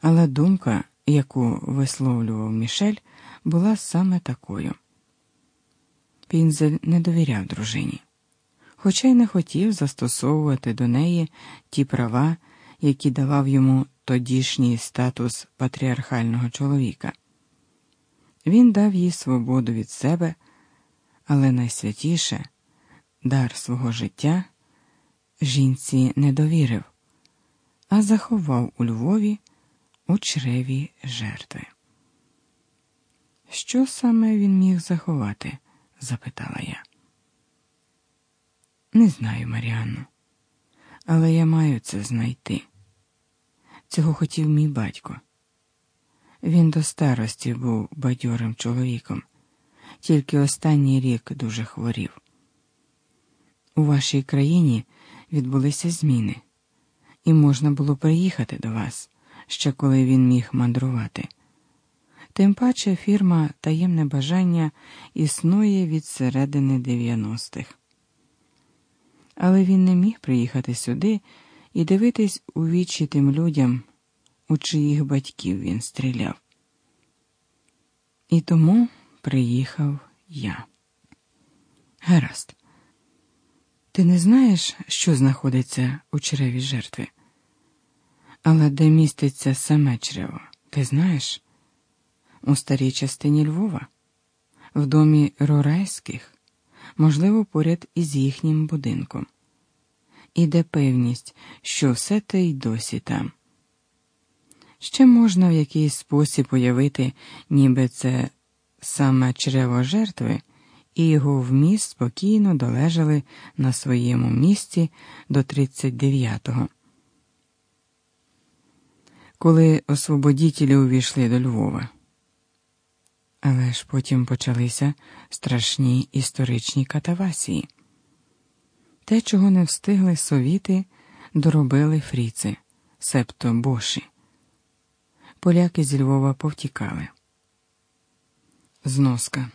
Але думка, яку висловлював Мішель, була саме такою. Пінзель не довіряв дружині, хоча й не хотів застосовувати до неї ті права, які давав йому тодішній статус патріархального чоловіка. Він дав їй свободу від себе, але найсвятіше дар свого життя жінці не довірив, а заховав у Львові у чреві жертви. Що саме він міг заховати? запитала я. Не знаю, Маріанну, але я маю це знайти. Цього хотів мій батько. Він до старості був бадьорим чоловіком, тільки останній рік дуже хворів. У вашій країні відбулися зміни, і можна було приїхати до вас, ще коли він міг мандрувати. Тим паче фірма Таємне бажання існує від середини 90-х. Але він не міг приїхати сюди і дивитись у вічі тим людям, у чиїх батьків він стріляв. І тому приїхав я. Гаразд. Ти не знаєш, що знаходиться у чреві жертви? Але де міститься саме чрево, ти знаєш? У старій частині Львова, в домі Рорайських, можливо, поряд із їхнім будинком. Іде певність, що все те й досі там. Ще можна в якийсь спосіб уявити, ніби це саме чрево жертви, і його вміст спокійно долежали на своєму місці до 39-го. Коли освободітелі увійшли до Львова. Але ж потім почалися страшні історичні катавасії. Те, чого не встигли совіти, доробили фріци, септо боші. Поляки зі Львова повтікали. Зноска.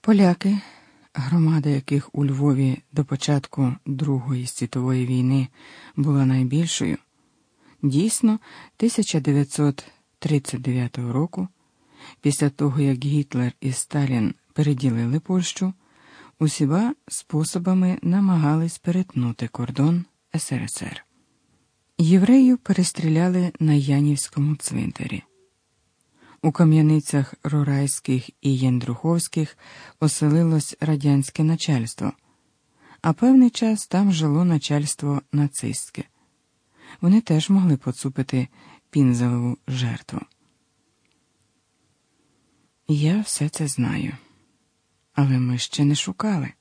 Поляки, громада яких у Львові до початку Другої світової війни була найбільшою, дійсно 1939 року, після того як Гітлер і Сталін переділили Польщу, усіма способами намагались перетнути кордон СРСР. Євреїв перестріляли на Янівському цвинтарі. У кам'яницях Рорайських і Єндруховських оселилось радянське начальство, а певний час там жило начальство нацистське. Вони теж могли поцупити пінзелеву жертву. Я все це знаю, але ми ще не шукали.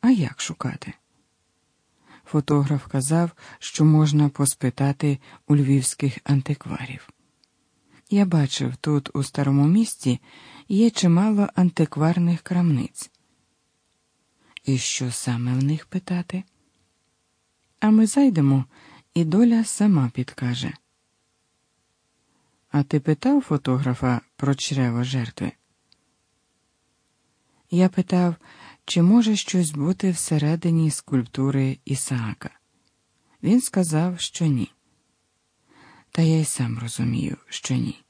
А як шукати? Фотограф казав, що можна поспитати у львівських антикварів. Я бачив, тут, у старому місті, є чимало антикварних крамниць. І що саме в них питати? А ми зайдемо, і доля сама підкаже. А ти питав фотографа про чрево жертви? Я питав, чи може щось бути всередині скульптури Ісаака. Він сказав, що ні. Та я й сам розумію, що ні.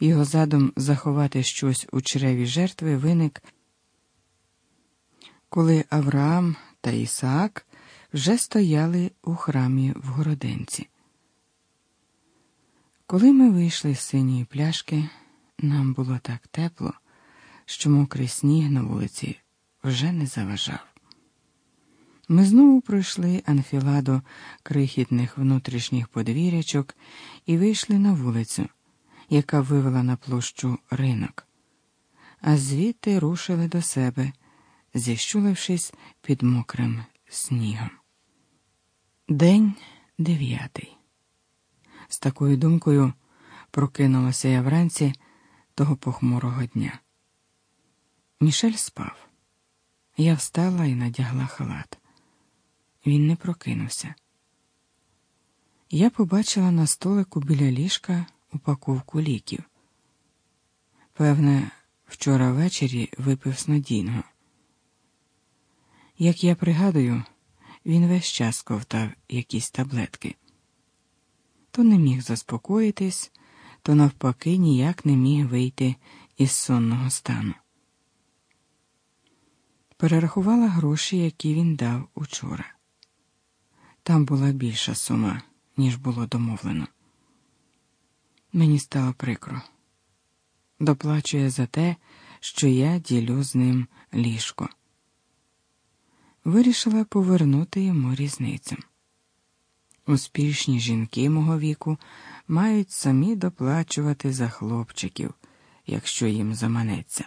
Його задум заховати щось у чреві жертви виник, коли Авраам та Ісаак вже стояли у храмі в Городенці. Коли ми вийшли з синьої пляшки, нам було так тепло, що мокрий сніг на вулиці вже не заважав. Ми знову пройшли анфіладу крихітних внутрішніх подвір'ячок і вийшли на вулицю, яка вивела на площу ринок, а звідти рушили до себе, зіщулившись під мокрим снігом. День дев'ятий. З такою думкою прокинулася я вранці того похмурого дня. Мішель спав. Я встала і надягла халат. Він не прокинувся. Я побачила на столику біля ліжка упаковку ліків. Певне, вчора ввечері випив снодійного. Як я пригадую, він весь час ковтав якісь таблетки. то не міг заспокоїтись, то навпаки ніяк не міг вийти із сонного стану. Перерахувала гроші, які він дав учора. Там була більша сума, ніж було домовлено. Мені стало прикро. Доплачує за те, що я ділю з ним ліжко. Вирішила повернути йому різницю. Успішні жінки мого віку мають самі доплачувати за хлопчиків, якщо їм заманеться.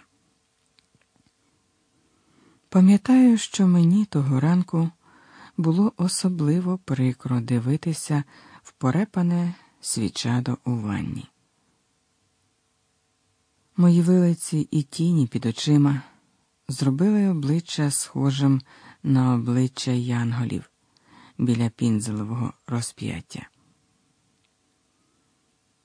Пам'ятаю, що мені того ранку було особливо прикро дивитися в порепане свічадо у ванні. Мої вилиці і тіні під очима зробили обличчя схожим на обличчя янголів біля пінзелевого розп'яття.